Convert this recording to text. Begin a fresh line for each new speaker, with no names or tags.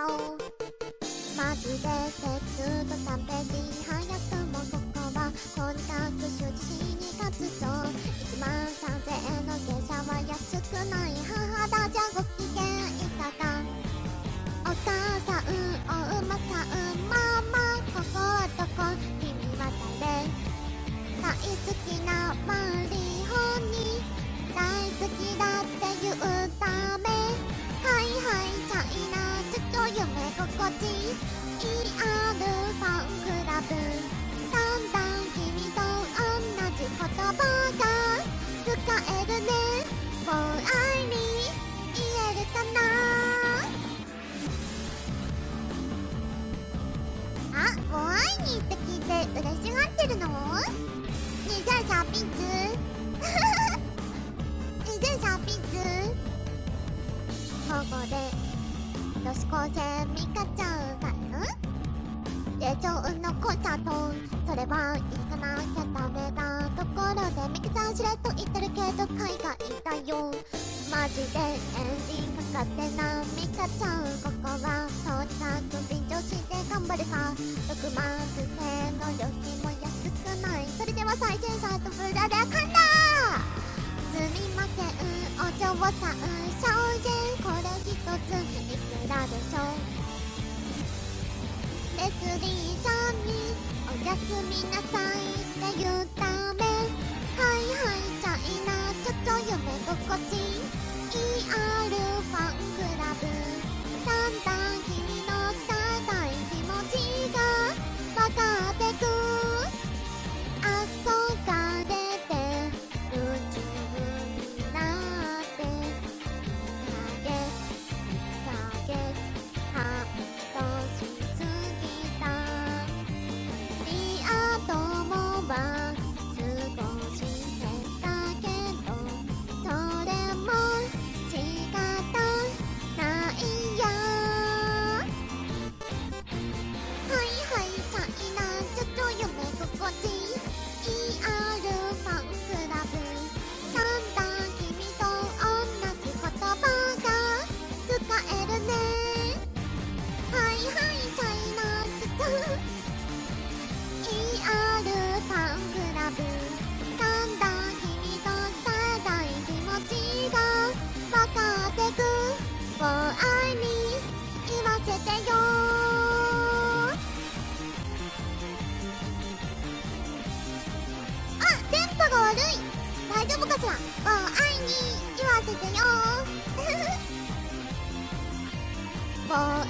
マジでテキスト3ページ早くもここはとにかく羞恥心に勝つぞ1万3000円の下車は安くない母だじゃご機嫌いかがお母さんお馬さんママここはどこ君は誰大好きなマリホに大好きだって言うため。はいはい。心地 ER ファンクラブだんだん君と同じ言葉が使えるねもう愛に言えるかな？あもう会いにって聞いて嬉しがってるの？女子高生ミカちゃんがんで超運のコンサートそれは行かなきゃダメなところでミカちゃんしれと言ってるけど海外だよマジでエンジンかかってなミカちゃん。ここはとにかく便乗して頑張るさ6万数千の旅費も安くないそれでは最前線とフラでかんだすみません。お嬢さん。正直これ一つやすみなさい。電波が悪い。大丈夫かしら？もう愛に言わせてよ。もう愛